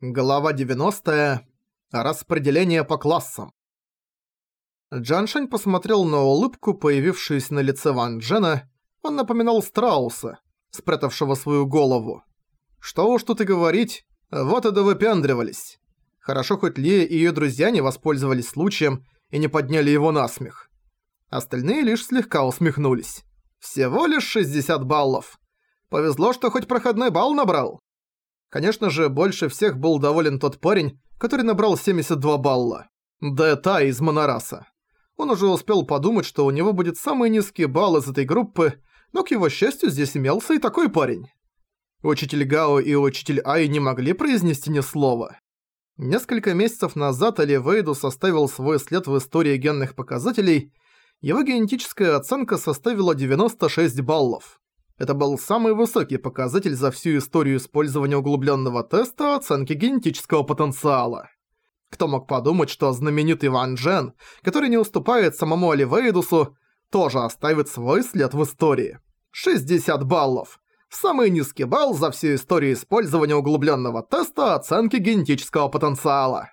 Глава 90. Распределение по классам. Джаншань посмотрел на улыбку, появившуюся на лице Ван Джена. Он напоминал страуса, спрятавшего свою голову. Что уж тут и говорить, вот и довыпендривались. Хорошо хоть Ли и её друзья не воспользовались случаем и не подняли его на смех. Остальные лишь слегка усмехнулись. Всего лишь 60 баллов. Повезло, что хоть проходной балл набрал. Конечно же, больше всех был доволен тот парень, который набрал 72 балла. Дэта из Монораса. Он уже успел подумать, что у него будет самый низкий балл из этой группы, но к его счастью здесь имелся и такой парень. Учитель Гао и учитель Ай не могли произнести ни слова. Несколько месяцев назад Али Вейду составил свой след в истории генных показателей, его генетическая оценка составила 96 баллов. Это был самый высокий показатель за всю историю использования углубленного теста оценки генетического потенциала. Кто мог подумать, что знаменитый Ван Джен, который не уступает самому Оливейдусу, тоже оставит свой след в истории. 60 баллов. Самый низкий балл за всю историю использования углубленного теста оценки генетического потенциала.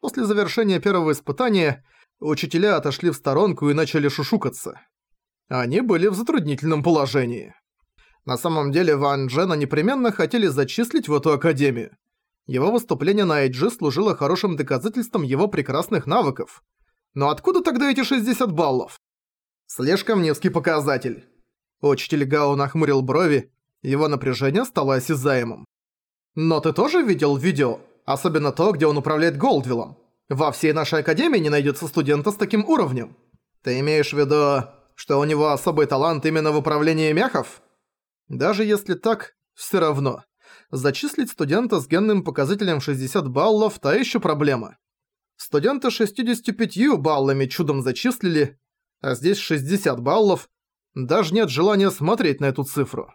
После завершения первого испытания учителя отошли в сторонку и начали шушукаться. Они были в затруднительном положении. На самом деле Ван Джена непременно хотели зачислить в эту академию. Его выступление на IG служило хорошим доказательством его прекрасных навыков. Но откуда тогда эти 60 баллов? Слишком низкий показатель. Учитель Гао нахмурил брови, его напряжение стало осязаемым. Но ты тоже видел видео? Особенно то, где он управляет Голдвиллом. Во всей нашей академии не найдется студента с таким уровнем. Ты имеешь в виду, что у него особый талант именно в управлении мехов? Даже если так, все равно. Зачислить студента с генным показателем 60 баллов – та еще проблема. Студента 65 баллами чудом зачислили, а здесь 60 баллов. Даже нет желания смотреть на эту цифру.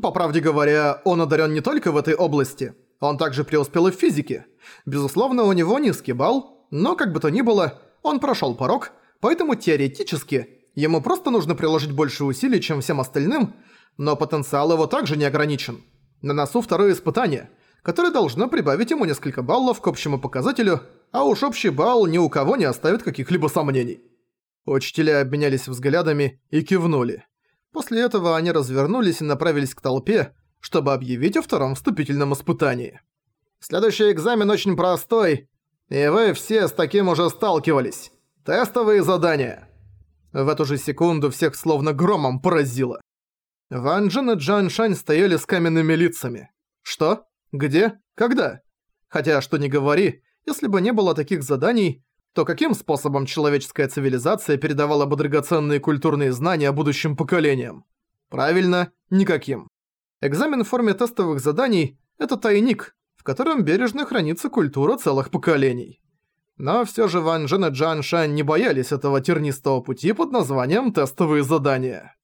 По правде говоря, он одарен не только в этой области, он также преуспел и в физике. Безусловно, у него низкий балл, но как бы то ни было, он прошел порог, поэтому теоретически ему просто нужно приложить больше усилий, чем всем остальным – но потенциал его также не ограничен. На носу второе испытание, которое должно прибавить ему несколько баллов к общему показателю, а уж общий балл ни у кого не оставит каких-либо сомнений. Учителя обменялись взглядами и кивнули. После этого они развернулись и направились к толпе, чтобы объявить о втором вступительном испытании. Следующий экзамен очень простой, и вы все с таким уже сталкивались. Тестовые задания. В эту же секунду всех словно громом поразило. Ван Джен и Джан Шань стояли с каменными лицами. Что? Где? Когда? Хотя, что ни говори, если бы не было таких заданий, то каким способом человеческая цивилизация передавала бы драгоценные культурные знания будущим поколениям? Правильно, никаким. Экзамен в форме тестовых заданий – это тайник, в котором бережно хранится культура целых поколений. Но всё же Ван Джен и Джан Шань не боялись этого тернистого пути под названием «тестовые задания».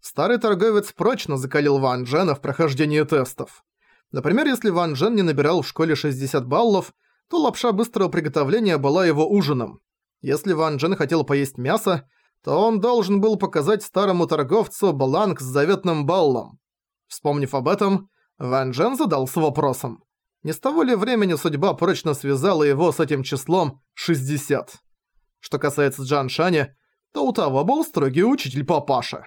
Старый торговец прочно закалил Ван Джена в прохождении тестов. Например, если Ван Джен не набирал в школе 60 баллов, то лапша быстрого приготовления была его ужином. Если Ван Джен хотел поесть мясо, то он должен был показать старому торговцу бланк с заветным баллом. Вспомнив об этом, Ван Джен задался вопросом. Не с того ли времени судьба прочно связала его с этим числом 60? Что касается Джан Шаня, то у того был строгий учитель папаша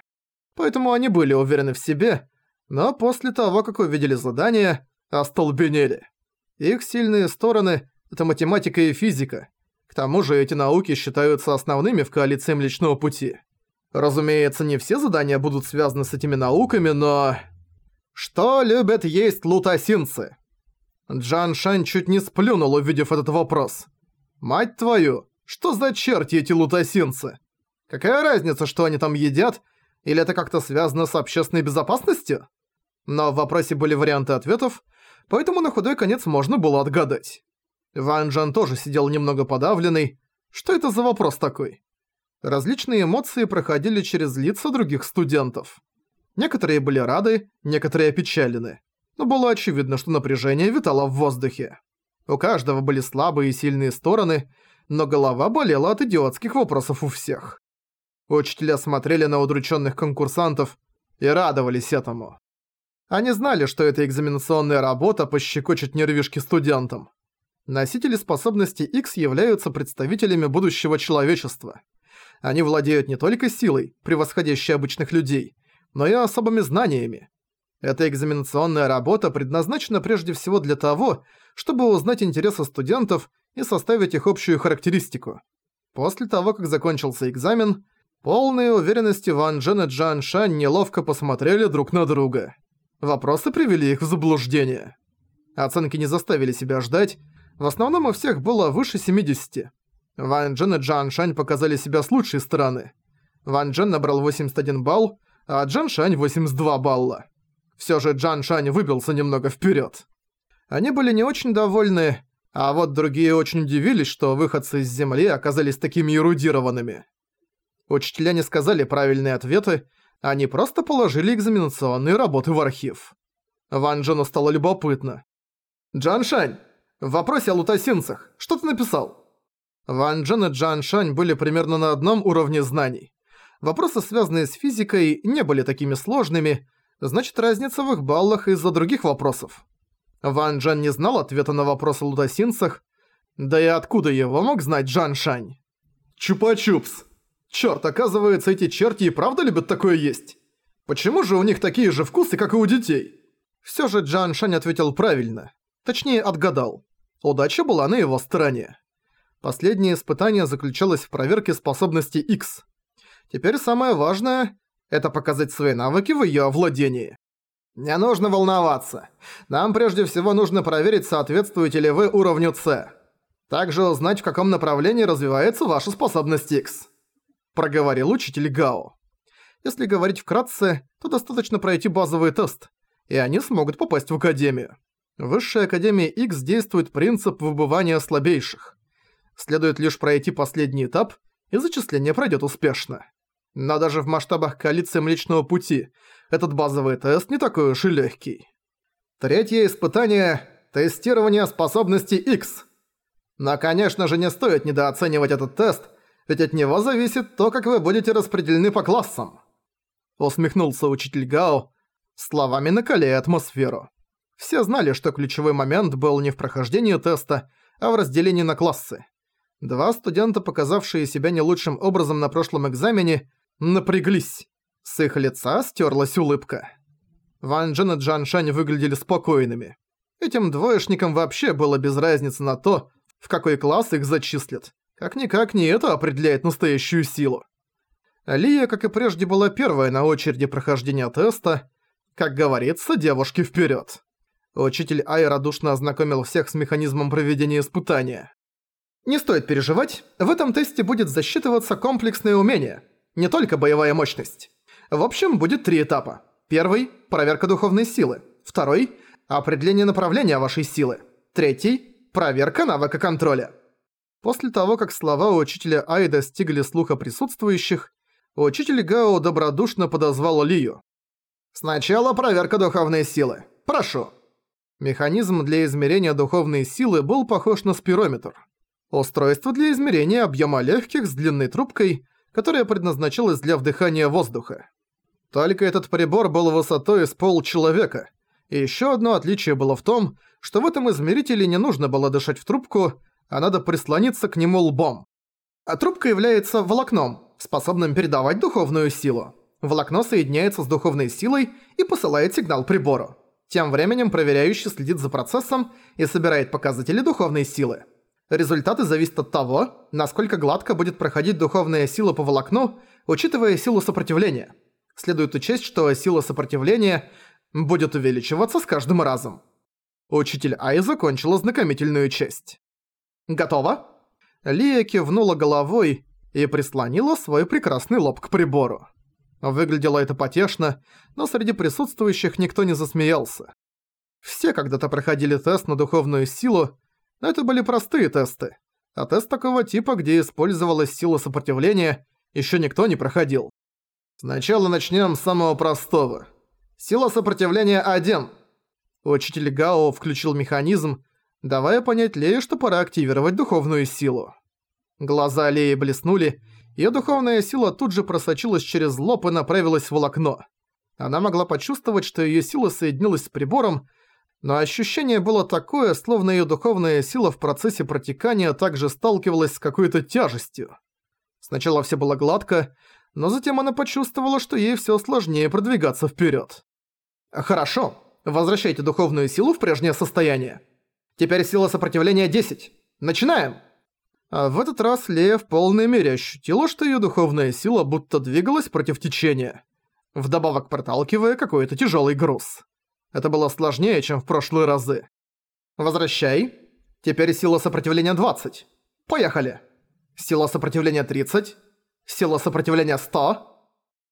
поэтому они были уверены в себе, но после того, как увидели задание, остолбенели. Их сильные стороны – это математика и физика. К тому же эти науки считаются основными в коалиции Млечного Пути. Разумеется, не все задания будут связаны с этими науками, но... Что любят есть лутасинцы? Джан Шань чуть не сплюнул, увидев этот вопрос. Мать твою, что за черти эти лутасинцы? Какая разница, что они там едят, или это как-то связано с общественной безопасностью? Но в вопросе были варианты ответов, поэтому на худой конец можно было отгадать. Ван Джан тоже сидел немного подавленный. Что это за вопрос такой? Различные эмоции проходили через лица других студентов. Некоторые были рады, некоторые опечалены. Но было очевидно, что напряжение витало в воздухе. У каждого были слабые и сильные стороны, но голова болела от идиотских вопросов у всех. Учителя смотрели на удрученных конкурсантов и радовались этому. Они знали, что эта экзаменационная работа пощекочет нервишки студентам. Носители способности X являются представителями будущего человечества. Они владеют не только силой, превосходящей обычных людей, но и особыми знаниями. Эта экзаменационная работа предназначена прежде всего для того, чтобы узнать интересы студентов и составить их общую характеристику. После того, как закончился экзамен, полные уверенности Ван Джен и Джан Шань неловко посмотрели друг на друга. Вопросы привели их в заблуждение. Оценки не заставили себя ждать, в основном у всех было выше 70. Ван Джен и Джан Шань показали себя с лучшей стороны. Ван Джен набрал 81 балл, а Джан Шань 82 балла. Всё же Джан Шань выбился немного вперёд. Они были не очень довольны, а вот другие очень удивились, что выходцы из Земли оказались такими эрудированными. Учителя не сказали правильные ответы, они просто положили экзаменационные работы в архив. Ван Джену стало любопытно. «Джан Шань, в вопросе о лутосинцах, что ты написал?» Ван Джен и Джан Шань были примерно на одном уровне знаний. Вопросы, связанные с физикой, не были такими сложными, значит разница в их баллах из-за других вопросов. Ван Джен не знал ответа на вопрос о лутосинцах, да и откуда его мог знать Джан Шань? Чупа-чупс. Чёрт, оказывается, эти черти и правда любят такое есть? Почему же у них такие же вкусы, как и у детей? Всё же Джан Шань ответил правильно. Точнее, отгадал. Удача была на его стороне. Последнее испытание заключалось в проверке способности X. Теперь самое важное – это показать свои навыки в её овладении. Не нужно волноваться. Нам прежде всего нужно проверить, соответствуете ли вы уровню С. Также узнать, в каком направлении развивается ваша способность X. Проговорил учитель Гао. Если говорить вкратце, то достаточно пройти базовый тест, и они смогут попасть в Академию. В Высшей Академии X действует принцип выбывания слабейших. Следует лишь пройти последний этап, и зачисление пройдет успешно. Но даже в масштабах коалиции Млечного Пути этот базовый тест не такой уж и легкий. Третье испытание – тестирование способности X. Но, конечно же, не стоит недооценивать этот тест, ведь от него зависит то, как вы будете распределены по классам. Усмехнулся учитель Гао, словами накаляя атмосферу. Все знали, что ключевой момент был не в прохождении теста, а в разделении на классы. Два студента, показавшие себя не лучшим образом на прошлом экзамене, напряглись. С их лица стерлась улыбка. Ван Джен и Джан Шань выглядели спокойными. Этим двоечникам вообще было без разницы на то, в какой класс их зачислят. Как-никак не это определяет настоящую силу. Лия, как и прежде, была первая на очереди прохождения теста. Как говорится, девушки вперед. Учитель Ай радушно ознакомил всех с механизмом проведения испытания. Не стоит переживать, в этом тесте будет засчитываться комплексное умение, не только боевая мощность. В общем, будет три этапа. Первый – проверка духовной силы. Второй – определение направления вашей силы. Третий – проверка навыка контроля. После того, как слова учителя Ай достигли слуха присутствующих, учитель Гао добродушно подозвал Лию. «Сначала проверка духовной силы. Прошу». Механизм для измерения духовной силы был похож на спирометр. Устройство для измерения объема легких с длинной трубкой, которая предназначалась для вдыхания воздуха. Только этот прибор был высотой с пол человека. И ещё одно отличие было в том, что в этом измерителе не нужно было дышать в трубку, а надо прислониться к нему лбом. А трубка является волокном, способным передавать духовную силу. Волокно соединяется с духовной силой и посылает сигнал прибору. Тем временем проверяющий следит за процессом и собирает показатели духовной силы. Результаты зависят от того, насколько гладко будет проходить духовная сила по волокну, учитывая силу сопротивления. Следует учесть, что сила сопротивления будет увеличиваться с каждым разом. Учитель Ай закончил ознакомительную часть. «Готово?» Лия кивнула головой и прислонила свой прекрасный лоб к прибору. Выглядело это потешно, но среди присутствующих никто не засмеялся. Все когда-то проходили тест на духовную силу, но это были простые тесты. А тест такого типа, где использовалась сила сопротивления, еще никто не проходил. Сначала начнем с самого простого. Сила сопротивления 1. Учитель Гао включил механизм, давая понять Лее, что пора активировать духовную силу. Глаза Леи блеснули, ее духовная сила тут же просочилась через лоб и направилась в волокно. Она могла почувствовать, что её сила соединилась с прибором, но ощущение было такое, словно её духовная сила в процессе протекания также сталкивалась с какой-то тяжестью. Сначала всё было гладко, но затем она почувствовала, что ей всё сложнее продвигаться вперёд. «Хорошо, возвращайте духовную силу в прежнее состояние. Теперь сила сопротивления 10. Начинаем!» А в этот раз Лея в полной мере ощутила, что её духовная сила будто двигалась против течения, вдобавок проталкивая какой-то тяжёлый груз. Это было сложнее, чем в прошлые разы. «Возвращай. Теперь сила сопротивления 20. Поехали. Сила сопротивления 30. Сила сопротивления 100».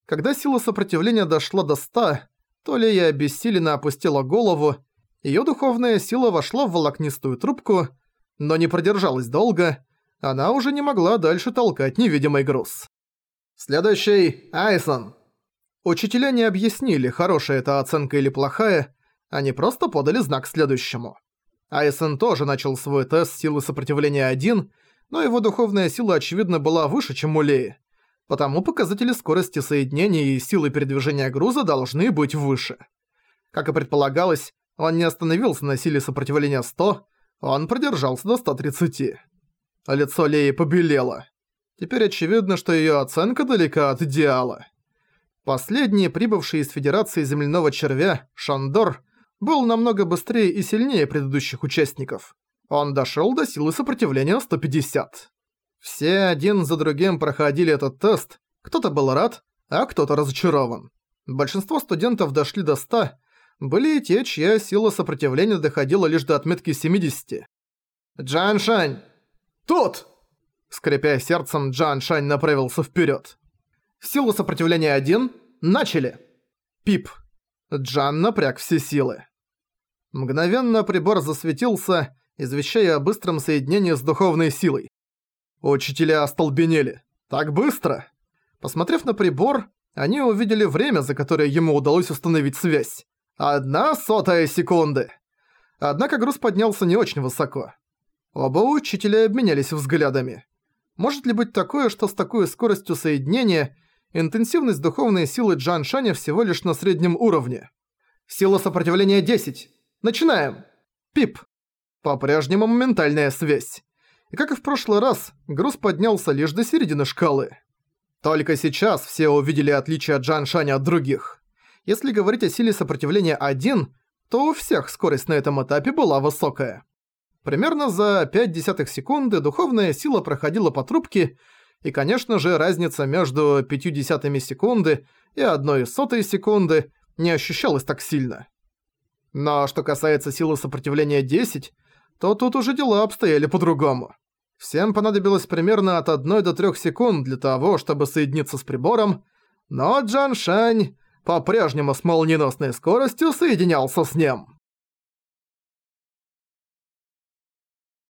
Когда сила сопротивления дошла до 100, то Лея обессиленно опустила голову, её духовная сила вошла в волокнистую трубку, но не продержалась долго, она уже не могла дальше толкать невидимый груз. Следующий – Айсон. Учителя не объяснили, хорошая это оценка или плохая, они просто подали знак следующему. Айсон тоже начал свой тест силы сопротивления 1, но его духовная сила, очевидно, была выше, чем у Леи. Потому показатели скорости соединения и силы передвижения груза должны быть выше. Как и предполагалось, он не остановился на силе сопротивления 100, он продержался до 130 а лицо Леи побелело. Теперь очевидно, что её оценка далека от идеала. Последний, прибывший из Федерации Земляного Червя, Шандор, был намного быстрее и сильнее предыдущих участников. Он дошёл до силы сопротивления 150. Все один за другим проходили этот тест, кто-то был рад, а кто-то разочарован. Большинство студентов дошли до 100, были и те, чья сила сопротивления доходила лишь до отметки 70. «Джан Шань, «Тут!» Скрипя сердцем, Джан Шань направился вперед. Силу сопротивления один. Начали! Пип. Джан напряг все силы. Мгновенно прибор засветился, извещая о быстром соединении с духовной силой. Учителя остолбенели. Так быстро! Посмотрев на прибор, они увидели время, за которое ему удалось установить связь. Одна сотая секунды. Однако груз поднялся не очень высоко. Оба учителя обменялись взглядами. Может ли быть такое, что с такой скоростью соединения интенсивность духовной силы Джан Шаня всего лишь на среднем уровне? Сила сопротивления 10. Начинаем! Пип! По-прежнему моментальная связь. И как и в прошлый раз, груз поднялся лишь до середины шкалы. Только сейчас все увидели отличие Джан Шаня от других. Если говорить о силе сопротивления 1, то у всех скорость на этом этапе была высокая. Примерно за 5 десятых секунды духовная сила проходила по трубке, и, конечно же, разница между 5 десятыми секунды и 1 сотой секунды не ощущалась так сильно. Но что касается силы сопротивления 10, то тут уже дела обстояли по-другому. Всем понадобилось примерно от 1 до 3 секунд для того, чтобы соединиться с прибором, но Джан Шань по-прежнему с молниеносной скоростью соединялся с ним.